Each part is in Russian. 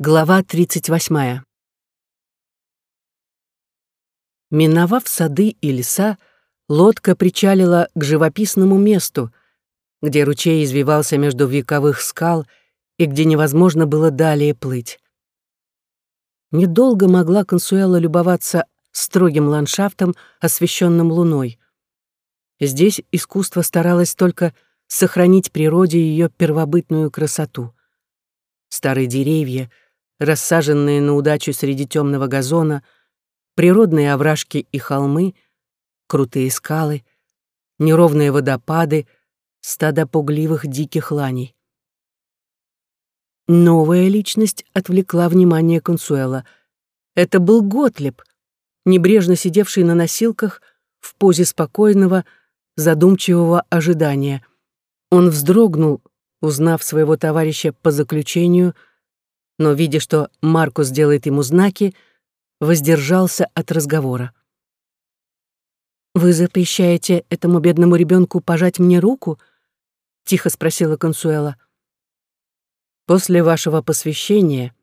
Глава 38. Миновав сады и леса, лодка причалила к живописному месту, где ручей извивался между вековых скал и где невозможно было далее плыть. Недолго могла Консуэла любоваться строгим ландшафтом, освещенным луной. Здесь искусство старалось только сохранить природе ее первобытную красоту. Старые деревья — рассаженные на удачу среди темного газона, природные овражки и холмы, крутые скалы, неровные водопады, стада пугливых диких ланей. Новая личность отвлекла внимание Консуэла. Это был Готлеб, небрежно сидевший на носилках в позе спокойного, задумчивого ожидания. Он вздрогнул, узнав своего товарища по заключению — но, видя, что Маркус делает ему знаки, воздержался от разговора. «Вы запрещаете этому бедному ребенку пожать мне руку?» — тихо спросила Консуэла. «После вашего посвящения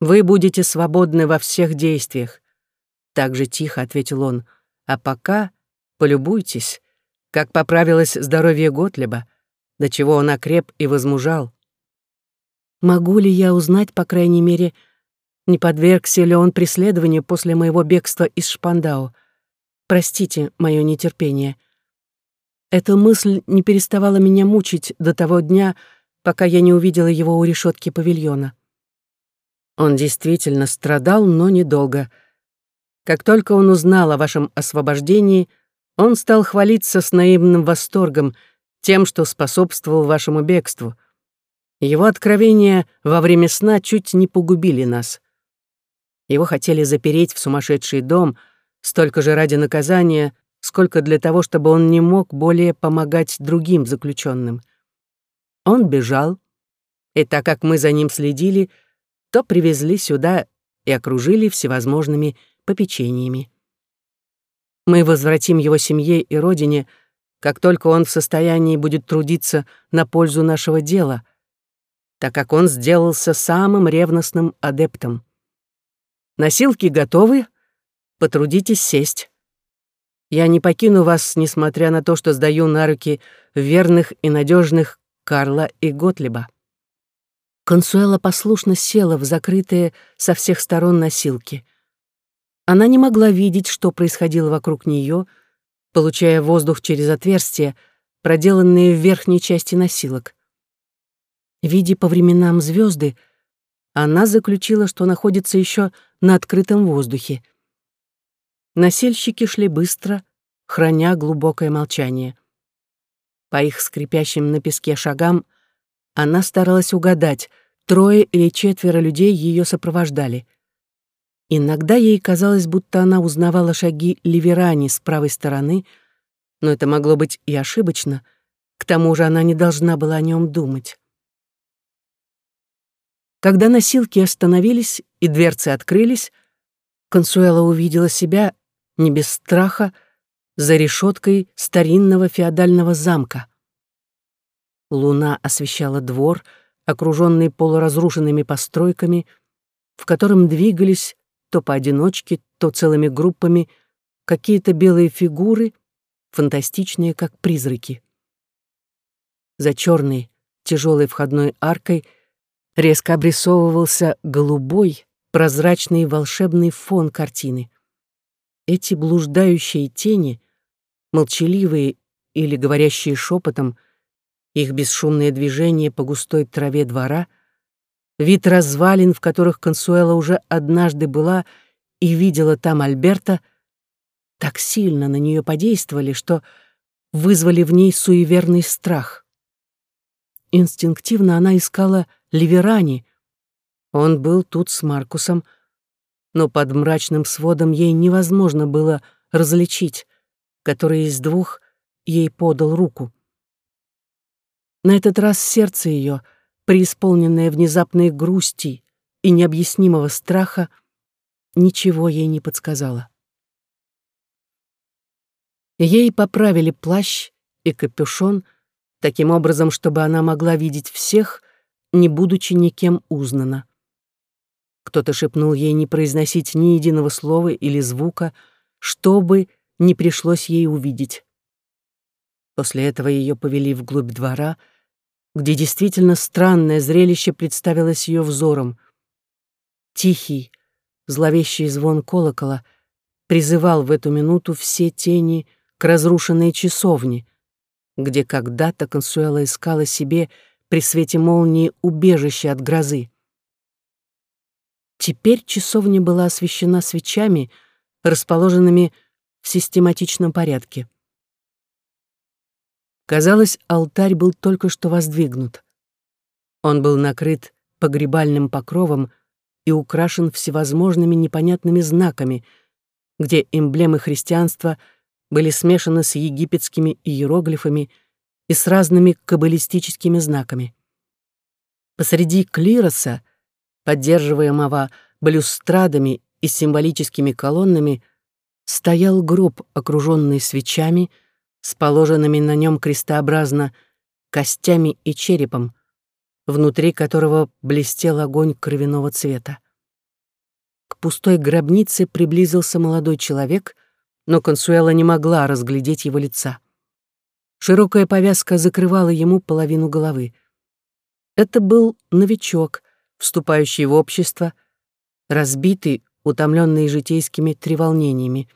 вы будете свободны во всех действиях», — так же тихо ответил он. «А пока полюбуйтесь, как поправилось здоровье Готлеба, до чего он окреп и возмужал. Могу ли я узнать, по крайней мере, не подвергся ли он преследованию после моего бегства из Шпандау? Простите мое нетерпение. Эта мысль не переставала меня мучить до того дня, пока я не увидела его у решетки павильона. Он действительно страдал, но недолго. Как только он узнал о вашем освобождении, он стал хвалиться с наивным восторгом тем, что способствовал вашему бегству — его откровения во время сна чуть не погубили нас. Его хотели запереть в сумасшедший дом столько же ради наказания, сколько для того, чтобы он не мог более помогать другим заключенным. Он бежал, и так как мы за ним следили, то привезли сюда и окружили всевозможными попечениями. Мы возвратим его семье и родине, как только он в состоянии будет трудиться на пользу нашего дела — так как он сделался самым ревностным адептом. Носилки готовы? Потрудитесь сесть. Я не покину вас, несмотря на то, что сдаю на руки верных и надежных Карла и Готлиба. Консуэла послушно села в закрытые со всех сторон носилки. Она не могла видеть, что происходило вокруг нее, получая воздух через отверстия, проделанные в верхней части носилок. Видя по временам звезды, она заключила, что находится еще на открытом воздухе. Насельщики шли быстро, храня глубокое молчание. По их скрипящим на песке шагам она старалась угадать, трое или четверо людей ее сопровождали. Иногда ей казалось, будто она узнавала шаги Ливерани с правой стороны, но это могло быть и ошибочно, к тому же она не должна была о нем думать. Когда носилки остановились и дверцы открылись, Консуэла увидела себя, не без страха, за решеткой старинного феодального замка. Луна освещала двор, окруженный полуразрушенными постройками, в котором двигались то поодиночке, то целыми группами какие-то белые фигуры, фантастичные, как призраки. За черной, тяжелой входной аркой — резко обрисовывался голубой, прозрачный волшебный фон картины. Эти блуждающие тени, молчаливые или говорящие шепотом, их бесшумные движения по густой траве двора, вид развалин, в которых Консуэла уже однажды была и видела там Альберта, так сильно на нее подействовали, что вызвали в ней суеверный страх. Инстинктивно она искала Ливерани. Он был тут с Маркусом, но под мрачным сводом ей невозможно было различить, который из двух ей подал руку. На этот раз сердце ее, преисполненное внезапной грусти и необъяснимого страха, ничего ей не подсказало. Ей поправили плащ и капюшон таким образом, чтобы она могла видеть всех, не будучи никем узнана. Кто-то шепнул ей не произносить ни единого слова или звука, чтобы не пришлось ей увидеть. После этого ее повели вглубь двора, где действительно странное зрелище представилось ее взором. Тихий, зловещий звон колокола призывал в эту минуту все тени к разрушенной часовне, где когда-то Консуэла искала себе при свете молнии убежище от грозы. Теперь часовня была освещена свечами, расположенными в систематичном порядке. Казалось, алтарь был только что воздвигнут. Он был накрыт погребальным покровом и украшен всевозможными непонятными знаками, где эмблемы христианства были смешаны с египетскими иероглифами и с разными каббалистическими знаками. Посреди клироса, поддерживаемого балюстрадами и символическими колоннами, стоял гроб, окруженный свечами — с положенными на нем крестообразно костями и черепом, внутри которого блестел огонь кровяного цвета. К пустой гробнице приблизился молодой человек, но Консуэла не могла разглядеть его лица. Широкая повязка закрывала ему половину головы. Это был новичок, вступающий в общество, разбитый, утомленный житейскими треволнениями.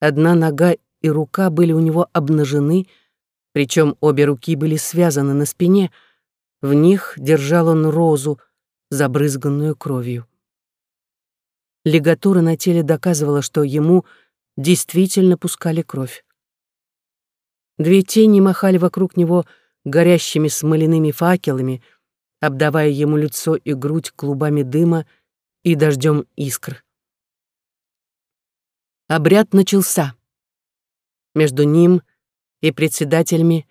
Одна нога и рука были у него обнажены, причем обе руки были связаны на спине, в них держал он розу, забрызганную кровью. Лигатура на теле доказывала, что ему действительно пускали кровь. Две тени махали вокруг него горящими смоляными факелами, обдавая ему лицо и грудь клубами дыма и дождем искр. Обряд начался. Между ним и председателями,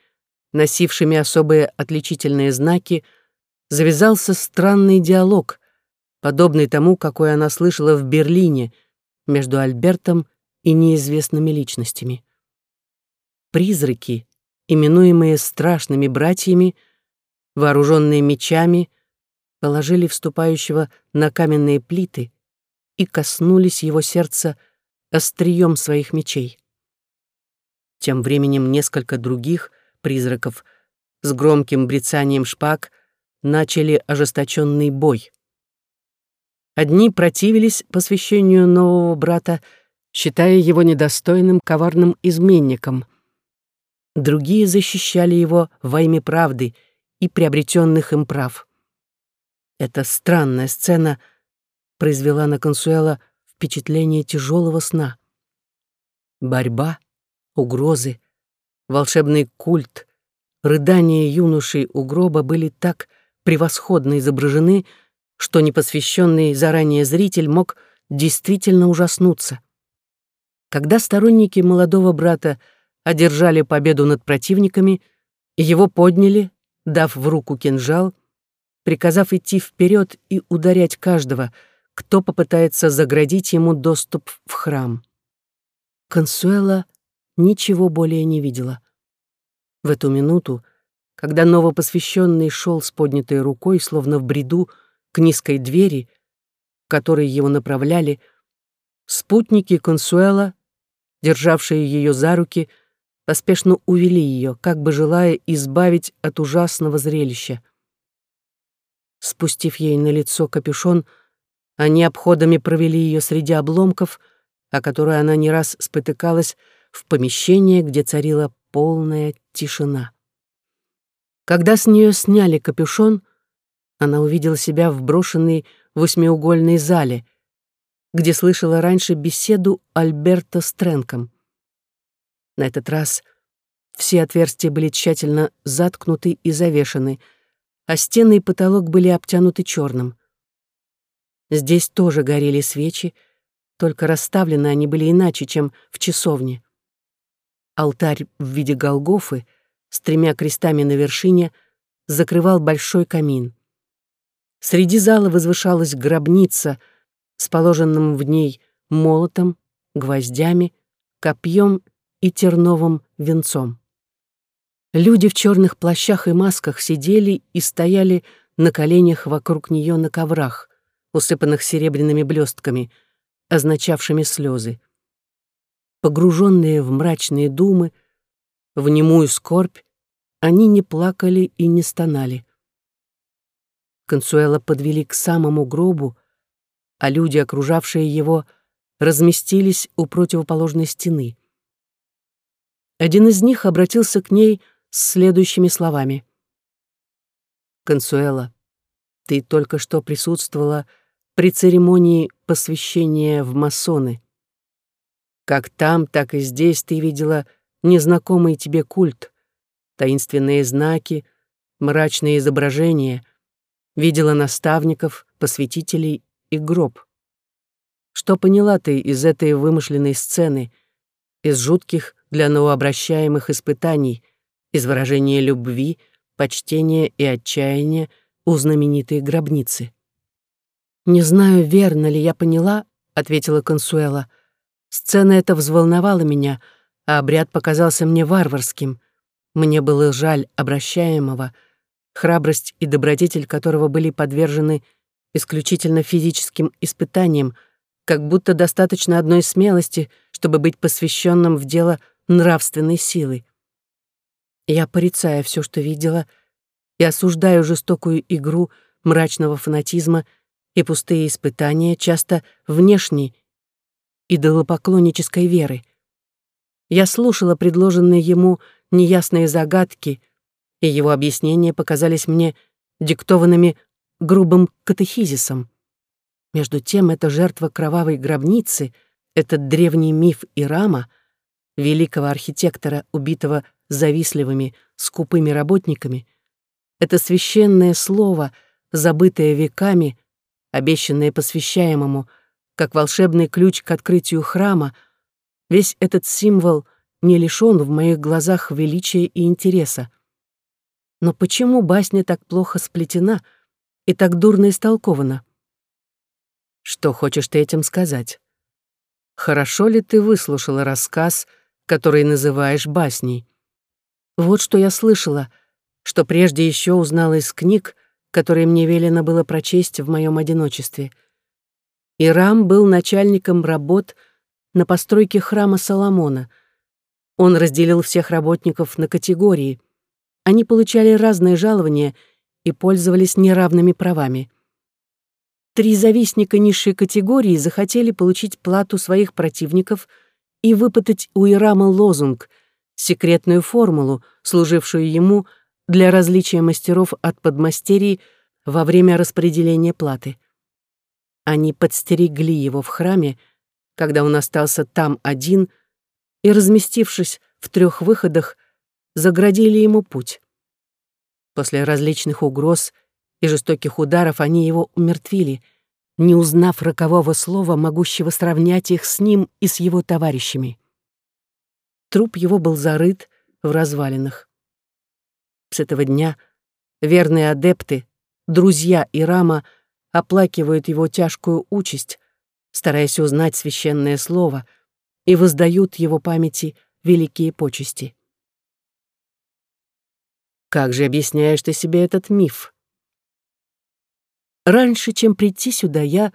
носившими особые отличительные знаки, завязался странный диалог, подобный тому, какой она слышала в Берлине между Альбертом и неизвестными личностями. Призраки, именуемые страшными братьями, вооруженные мечами, положили вступающего на каменные плиты и коснулись его сердца острием своих мечей. Тем временем несколько других призраков с громким брецанием шпаг начали ожесточенный бой. Одни противились посвящению нового брата, считая его недостойным коварным изменником. Другие защищали его во имя правды и приобретенных им прав. Эта странная сцена произвела на Консуэла впечатление тяжелого сна. Борьба, угрозы, волшебный культ, рыдания юношей у гроба были так превосходно изображены, что непосвященный заранее зритель мог действительно ужаснуться. Когда сторонники молодого брата одержали победу над противниками, его подняли, дав в руку кинжал, приказав идти вперед и ударять каждого, кто попытается заградить ему доступ в храм. Консуэла ничего более не видела. В эту минуту, когда новопосвященный шел с поднятой рукой, словно в бреду, к низкой двери, к которой его направляли, спутники Консуэла, державшие ее за руки, поспешно увели ее, как бы желая избавить от ужасного зрелища. Спустив ей на лицо капюшон, они обходами провели ее среди обломков, о которые она не раз спотыкалась, в помещение, где царила полная тишина. Когда с нее сняли капюшон, она увидела себя в брошенной восьмиугольной зале, где слышала раньше беседу Альберта с Тренком. На этот раз все отверстия были тщательно заткнуты и завешаны, а стены и потолок были обтянуты черным. Здесь тоже горели свечи, только расставлены они были иначе, чем в часовне. Алтарь в виде Голгофы с тремя крестами на вершине закрывал большой камин. Среди зала возвышалась гробница с положенным в ней молотом, гвоздями, копьем и терновым венцом. Люди в черных плащах и масках сидели и стояли на коленях вокруг нее на коврах, усыпанных серебряными блестками, означавшими слезы. Погруженные в мрачные думы, в немую скорбь, они не плакали и не стонали. Консуэла подвели к самому гробу, а люди, окружавшие его, разместились у противоположной стены. Один из них обратился к ней с следующими словами. «Консуэла, ты только что присутствовала при церемонии посвящения в масоны. Как там, так и здесь ты видела незнакомый тебе культ, таинственные знаки, мрачные изображения, видела наставников, посвятителей и гроб. Что поняла ты из этой вымышленной сцены, из жутких для новообращаемых испытаний, из выражения любви, почтения и отчаяния у знаменитой гробницы? «Не знаю, верно ли я поняла», — ответила Консуэла. «Сцена эта взволновала меня, а обряд показался мне варварским. Мне было жаль обращаемого, храбрость и добродетель которого были подвержены исключительно физическим испытаниям, как будто достаточно одной смелости, чтобы быть посвященным в дело нравственной силы. Я порицаю все, что видела, и осуждаю жестокую игру мрачного фанатизма и пустые испытания, часто внешней, идолопоклоннической веры. Я слушала предложенные ему неясные загадки, и его объяснения показались мне диктованными грубым катехизисом. Между тем, эта жертва кровавой гробницы, этот древний миф Ирама, великого архитектора, убитого завистливыми, скупыми работниками, это священное слово, забытое веками, обещанное посвящаемому, как волшебный ключ к открытию храма, весь этот символ не лишён в моих глазах величия и интереса. Но почему басня так плохо сплетена и так дурно истолкована? Что хочешь ты этим сказать? Хорошо ли ты выслушала рассказ, который называешь басней? Вот что я слышала, что прежде еще узнала из книг, которые мне велено было прочесть в моем одиночестве. Ирам был начальником работ на постройке храма Соломона. Он разделил всех работников на категории. Они получали разные жалования и пользовались неравными правами. Три завистника низшей категории захотели получить плату своих противников и выпытать у Ирама лозунг, секретную формулу, служившую ему для различия мастеров от подмастерий во время распределения платы. Они подстерегли его в храме, когда он остался там один, и, разместившись в трех выходах, заградили ему путь. После различных угроз и жестоких ударов они его умертвили, не узнав рокового слова, могущего сравнять их с ним и с его товарищами. Труп его был зарыт в развалинах. С этого дня верные адепты, друзья Ирама оплакивают его тяжкую участь, стараясь узнать священное слово, и воздают его памяти великие почести. Как же объясняешь ты себе этот миф? Раньше, чем прийти сюда, я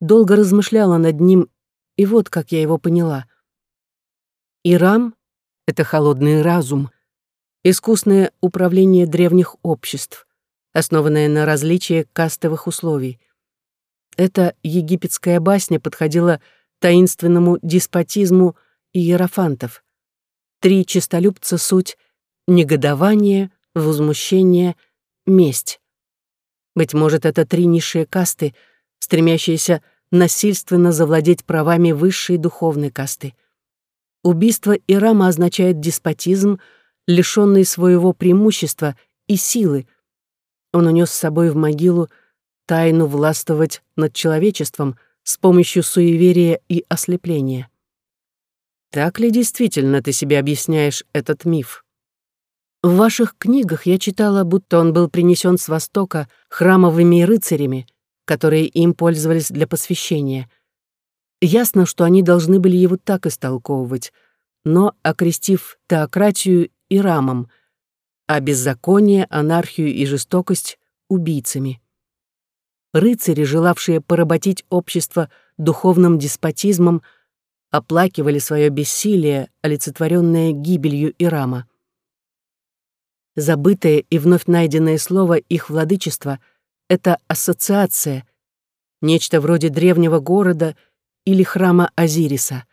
долго размышляла над ним, и вот как я его поняла. Ирам — это холодный разум — искусное управление древних обществ, основанное на различии кастовых условий. Эта египетская басня подходила таинственному деспотизму иерофантов. Три чистолюбца суть — негодование, возмущение, месть. Быть может, это три низшие касты, стремящиеся насильственно завладеть правами высшей духовной касты. Убийство Ирама означает деспотизм — лишённый своего преимущества и силы. Он унес с собой в могилу тайну властвовать над человечеством с помощью суеверия и ослепления. Так ли действительно ты себе объясняешь этот миф? В ваших книгах я читала, будто он был принесен с Востока храмовыми рыцарями, которые им пользовались для посвящения. Ясно, что они должны были его так истолковывать, но, окрестив теократию и рамом, а беззаконие, анархию и жестокость — убийцами. рыцари, желавшие поработить общество духовным деспотизмом, оплакивали свое бессилие, олицетворенное гибелью Ирама. Забытое и вновь найденное слово их владычества — это ассоциация, нечто вроде древнего города или храма Азириса.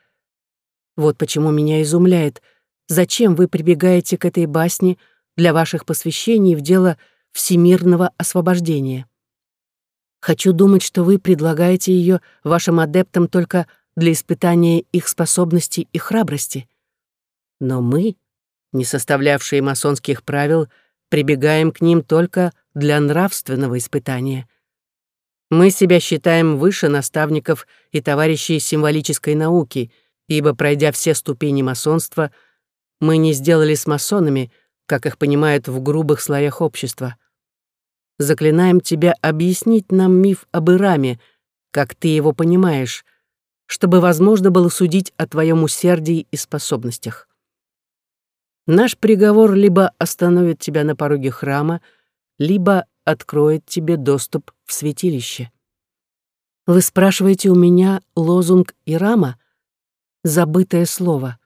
Вот почему меня изумляет, зачем вы прибегаете к этой басне для ваших посвящений в дело всемирного освобождения. Хочу думать, что вы предлагаете ее вашим адептам только для испытания их способностей и храбрости. Но мы, не составлявшие масонских правил, прибегаем к ним только для нравственного испытания. Мы себя считаем выше наставников и товарищей символической науки, ибо, пройдя все ступени масонства, мы не сделали с масонами, как их понимают в грубых слоях общества. Заклинаем тебя объяснить нам миф об Ираме, как ты его понимаешь, чтобы возможно было судить о твоем усердии и способностях. Наш приговор либо остановит тебя на пороге храма, либо откроет тебе доступ в святилище. Вы спрашиваете у меня лозунг Ирама? Забытое слово.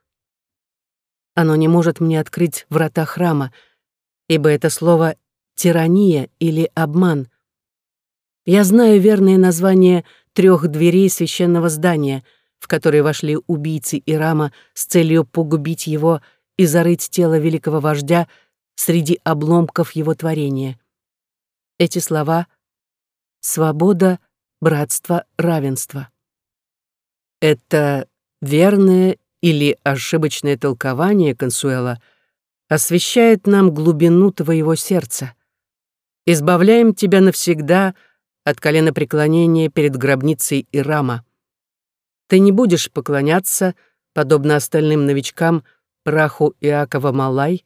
Оно не может мне открыть врата храма, ибо это слово «тирания» или «обман». Я знаю верное название трех дверей священного здания, в которые вошли убийцы Ирама с целью погубить его и зарыть тело великого вождя среди обломков его творения. Эти слова — свобода, братство, равенство. Это верное или ошибочное толкование Консуэла освещает нам глубину твоего сердца. Избавляем тебя навсегда — от колена преклонения перед гробницей Ирама. Ты не будешь поклоняться, подобно остальным новичкам, праху Иакова Малай,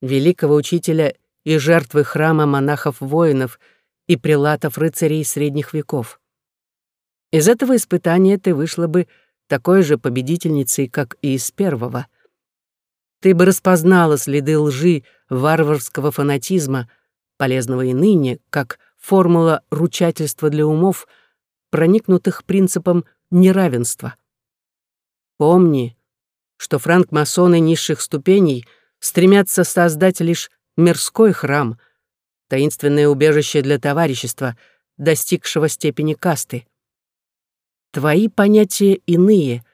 великого учителя и жертвы храма монахов-воинов и прилатов-рыцарей средних веков. Из этого испытания ты вышла бы такой же победительницей, как и из первого. Ты бы распознала следы лжи, варварского фанатизма, полезного и ныне, как формула ручательства для умов, проникнутых принципом неравенства. Помни, что франкмасоны низших ступеней стремятся создать лишь мирской храм, таинственное убежище для товарищества, достигшего степени касты. Твои понятия иные.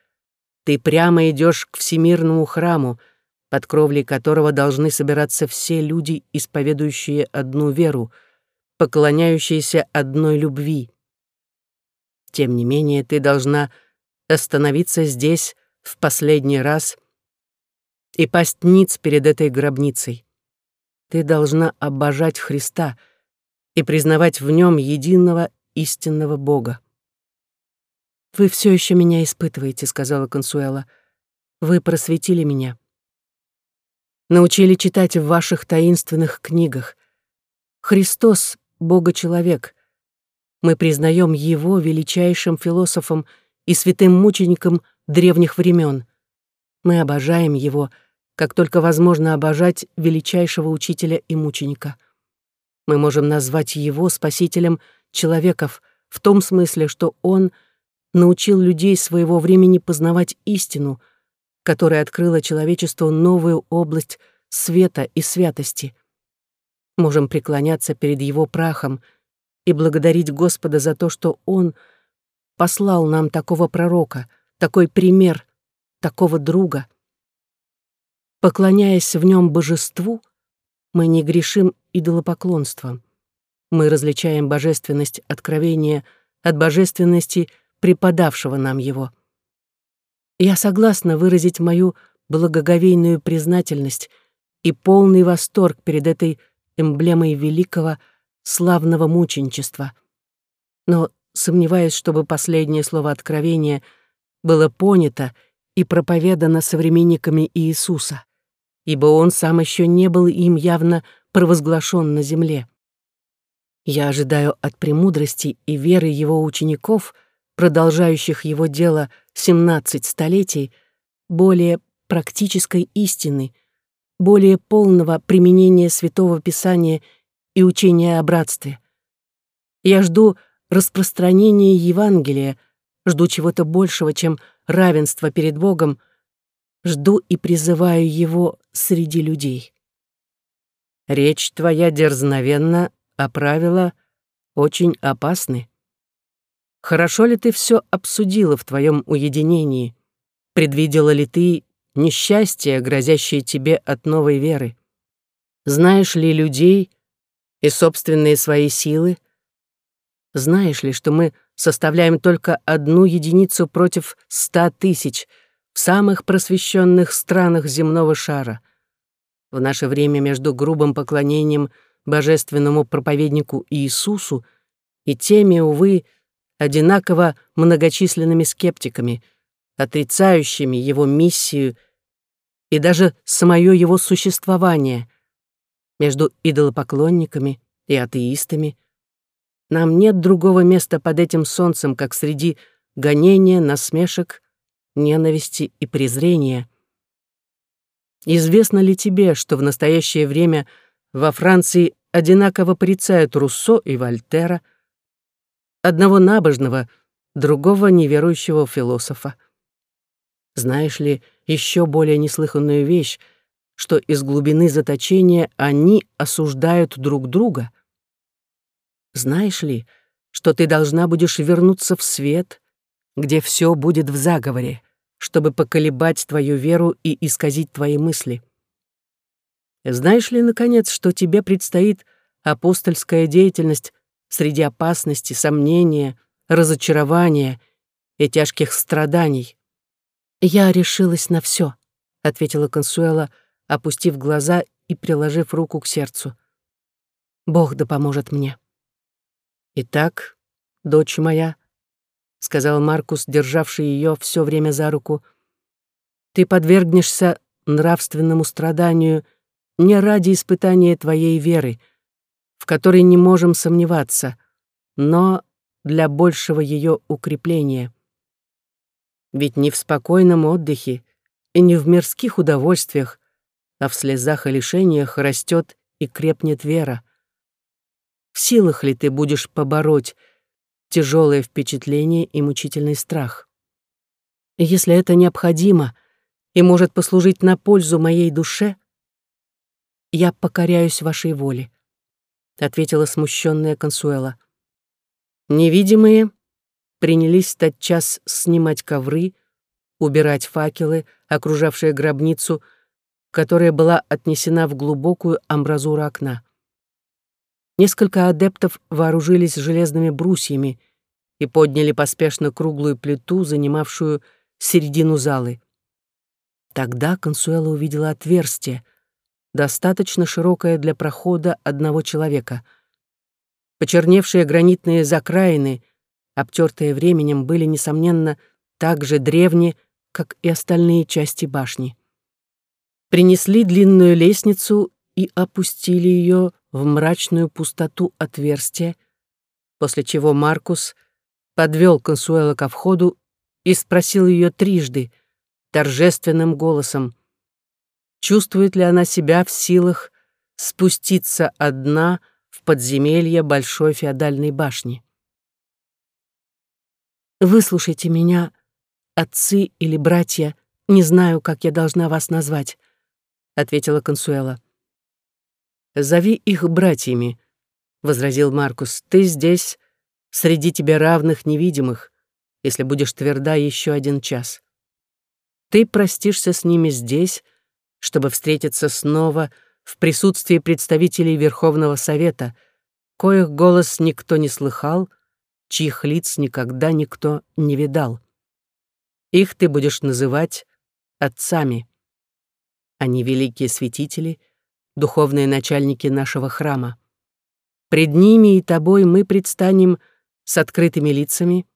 Ты прямо идешь к всемирному храму, под кровлей которого должны собираться все люди, исповедующие одну веру — поклоняющиеся одной любви. Тем не менее, ты должна остановиться здесь в последний раз и пасть ниц перед этой гробницей. Ты должна обожать Христа и признавать в нем единого истинного Бога. «Вы все еще меня испытываете», — сказала Консуэла. «Вы просветили меня. Научили читать в ваших таинственных книгах. Христос Бога-человек. Мы признаем его величайшим философом и святым мучеником древних времен. Мы обожаем его, как только возможно обожать величайшего учителя и мученика. Мы можем назвать его спасителем человеков в том смысле, что он научил людей своего времени познавать истину, которая открыла человечеству новую область света и святости — можем преклоняться перед Его прахом и благодарить Господа за то, что Он послал нам такого пророка, такой пример, такого друга. Поклоняясь в нем божеству, мы не грешим идолопоклонством. Мы различаем божественность откровения от божественности преподавшего нам его. Я согласна выразить мою благоговейную признательность и полный восторг перед этой эмблемой великого, славного мученичества. Но сомневаюсь, чтобы последнее слово откровения было понято и проповедано современниками Иисуса, ибо он сам еще не был им явно провозглашен на земле. Я ожидаю от премудрости и веры его учеников, продолжающих его дело 17 столетий, более практической истины — более полного применения Святого Писания и учения о братстве. Я жду распространения Евангелия, жду чего-то большего, чем равенство перед Богом, жду и призываю его среди людей. Речь твоя дерзновенна, а правила очень опасны. Хорошо ли ты все обсудила в твоем уединении? Предвидела ли ты несчастье, грозящее тебе от новой веры? Знаешь ли людей и собственные свои силы? Знаешь ли, что мы составляем только одну единицу против ста тысяч в самых просвещенных странах земного шара? В наше время между грубым поклонением божественному проповеднику Иисусу и теми, увы, одинаково многочисленными скептиками, отрицающими его миссию и даже самое его существование, между идолопоклонниками и атеистами. Нам нет другого места под этим солнцем, как среди гонения, насмешек, ненависти и презрения — Известно ли тебе, что в настоящее время во Франции одинаково порицают Руссо и Вольтера, одного набожного, другого неверующего философа? Знаешь ли еще более неслыханную вещь, что из глубины заточения они осуждают друг друга? Знаешь ли, что ты должна будешь вернуться в свет, где все будет в заговоре? чтобы поколебать твою веру и исказить твои мысли. Знаешь ли, наконец, что тебе предстоит апостольская деятельность среди опасности, сомнения, разочарования и тяжких страданий? «Я решилась на все, ответила Консуэла, опустив глаза и приложив руку к сердцу. «Бог да поможет мне». «Итак, дочь моя», — сказал Маркус, державший ее все время за руку. «Ты подвергнешься нравственному страданию не ради испытания твоей веры, в которой не можем сомневаться, но для большего ее укрепления. Ведь не в спокойном отдыхе и не в мирских удовольствиях, а в слезах и лишениях растет и крепнет вера. В силах ли ты будешь побороть тяжелое впечатление и мучительный страх. если это необходимо и может послужить на пользу моей душе, я покоряюсь вашей воле, ответила смущенная Консуэла. Невидимые принялись тотчас снимать ковры, убирать факелы, окружавшие гробницу, которая была отнесена в глубокую амбразуру окна. Несколько адептов вооружились железными брусьями и подняли поспешно круглую плиту, занимавшую середину залы. Тогда Консуэла увидела отверстие, достаточно широкое для прохода одного человека. Почерневшие гранитные закраины, обтертые временем, были, несомненно, так же древни, как и остальные части башни. Принесли длинную лестницу и опустили ее в мрачную пустоту отверстия, после чего Маркус подвел Консуэла ко входу и спросил ее трижды, торжественным голосом, чувствует ли она себя в силах спуститься одна в подземелье большой феодальной башни. «Выслушайте меня, отцы или братья, не знаю, как я должна вас назвать», — ответила Консуэла. «Зови их братьями», — возразил Маркус. «Ты здесь, среди тебе равных невидимых, если будешь тверда еще один час. Ты простишься с ними здесь, чтобы встретиться снова в присутствии представителей Верховного Совета, коих голос никто не слыхал, чьих лиц никогда никто не видал. Их ты будешь называть отцами. Они великие святители — духовные начальники нашего храма. Пред ними и тобой мы предстанем с открытыми лицами,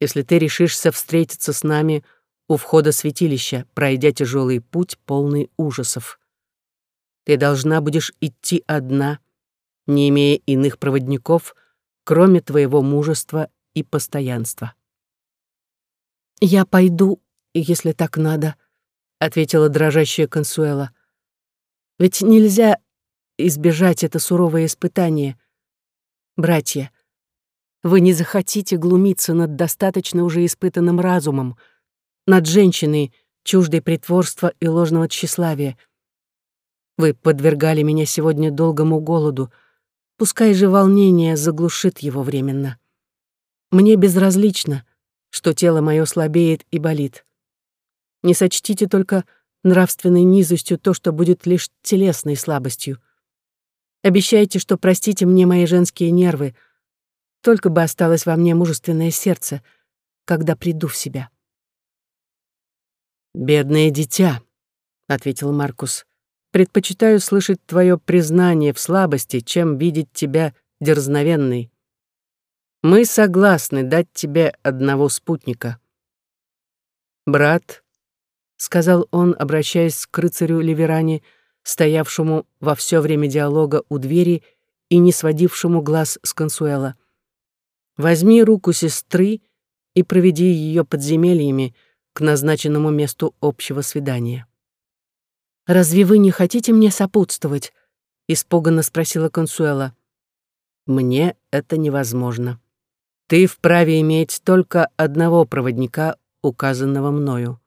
если ты решишься встретиться с нами у входа святилища, пройдя тяжелый путь, полный ужасов. Ты должна будешь идти одна, не имея иных проводников, кроме твоего мужества и постоянства. «Я пойду, если так надо», — ответила дрожащая Консуэла. Ведь нельзя избежать это суровое испытание. Братья, Вы не захотите глумиться над достаточно уже испытанным разумом, над женщиной, чуждой притворства и ложного тщеславия. Вы подвергали меня сегодня долгому голоду, пускай же волнение заглушит его временно. Мне безразлично, что тело мое слабеет и болит. Не сочтите только нравственной низостью то, что будет лишь телесной слабостью. Обещайте, что простите мне мои женские нервы, только бы осталось во мне мужественное сердце, когда приду в себя. «Бедное дитя», — ответил Маркус, — «предпочитаю слышать твое признание в слабости, чем видеть тебя дерзновенной. Мы согласны дать тебе одного спутника». «Брат», — сказал он, обращаясь к рыцарю Ливерани, стоявшему во все время диалога у двери и не сводившему глаз с Консуэла, «возьми руку сестры и проведи ее подземельями, — к назначенному месту общего свидания. «Разве вы не хотите мне сопутствовать?» — испуганно спросила Консуэла. «Мне это невозможно. Ты вправе иметь только одного проводника, указанного мною».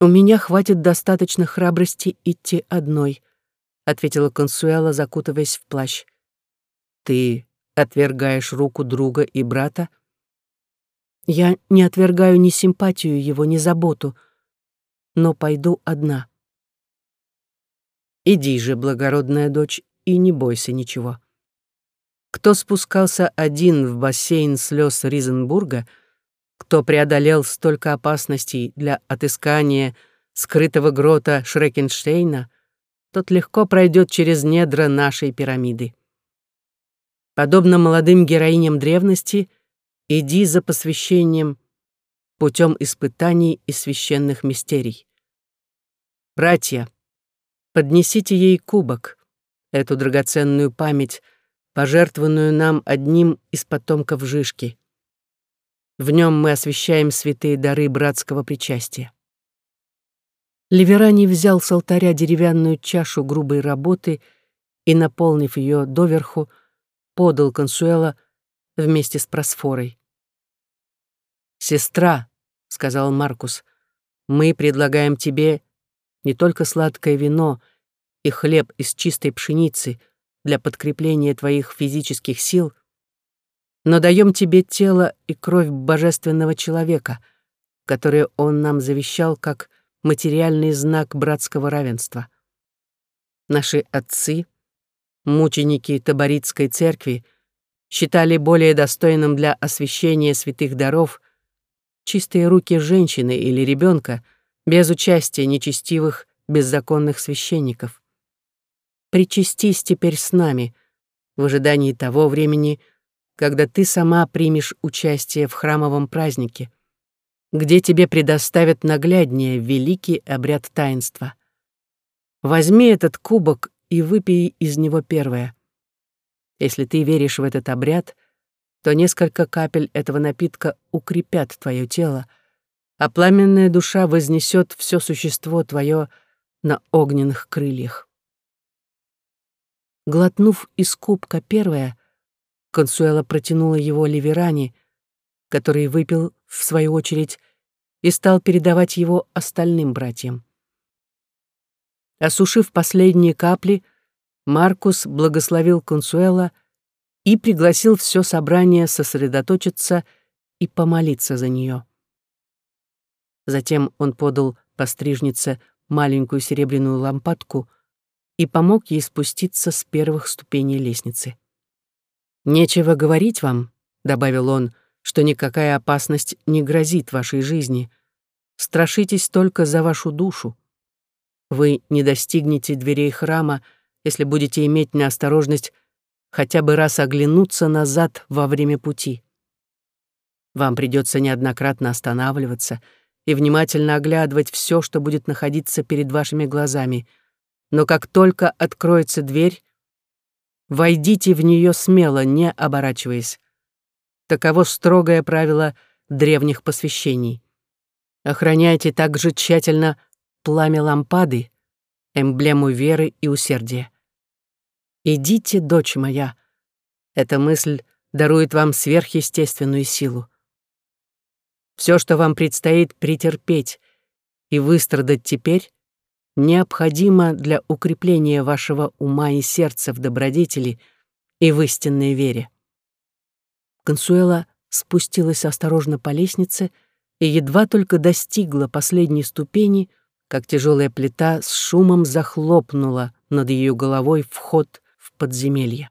«У меня хватит достаточно храбрости идти одной», — ответила Консуэла, закутываясь в плащ. «Ты отвергаешь руку друга и брата я не отвергаю ни симпатию его, ни заботу, но пойду одна. Иди же, благородная дочь, и не бойся ничего. Кто спускался один в бассейн слез Ризенбурга, кто преодолел столько опасностей для отыскания скрытого грота Шрекенштейна, тот легко пройдет через недра нашей пирамиды. Подобно молодым героиням древности — Иди за посвящением путем испытаний и священных мистерий. Братья, поднесите ей кубок, эту драгоценную память, пожертвованную нам одним из потомков Жишки. В нем мы освящаем святые дары братского причастия. Ливерани взял с алтаря деревянную чашу грубой работы и, наполнив ее доверху, подал Консуэла вместе с просфорой. «Сестра», — сказал Маркус, — «мы предлагаем тебе не только сладкое вино и хлеб из чистой пшеницы для подкрепления твоих физических сил, но даем тебе тело и кровь божественного человека, которое он нам завещал как материальный знак братского равенства. Наши отцы, мученики Таборитской церкви, считали более достойным для освящения святых даров чистые руки женщины или ребенка без участия нечестивых, беззаконных священников. Причастись теперь с нами, в ожидании того времени, когда ты сама примешь участие в храмовом празднике, где тебе предоставят нагляднее великий обряд таинства. Возьми этот кубок и выпей из него первое. Если ты веришь в этот обряд — то несколько капель этого напитка укрепят твое тело, а пламенная душа вознесет все существо твое на огненных крыльях. Глотнув из кубка первое, Консуэла протянула его Ливерани, который выпил, в свою очередь, и стал передавать его остальным братьям. Осушив последние капли, Маркус благословил Консуэла — и пригласил все собрание сосредоточиться и помолиться за нее. Затем он подал пострижнице маленькую серебряную лампадку и помог ей спуститься с первых ступеней лестницы. «Нечего говорить вам», — добавил он, «что никакая опасность не грозит вашей жизни. Страшитесь только за вашу душу. Вы не достигнете дверей храма, если будете иметь неосторожность хотя бы раз оглянуться назад во время пути. Вам придется неоднократно останавливаться и внимательно оглядывать все, что будет находиться перед вашими глазами. Но как только откроется дверь, войдите в нее смело, не оборачиваясь. Таково строгое правило древних посвящений. Охраняйте также тщательно пламя лампады, эмблему веры и усердия. «Идите, дочь моя». Эта мысль дарует вам сверхъестественную силу. Все, что вам предстоит претерпеть и выстрадать теперь, необходимо для укрепления вашего ума и сердца в добродетели и в истинной вере. Консуэла спустилась осторожно по лестнице и едва только достигла последней ступени, как тяжелая плита с шумом захлопнула над ее головой вход в подземелье.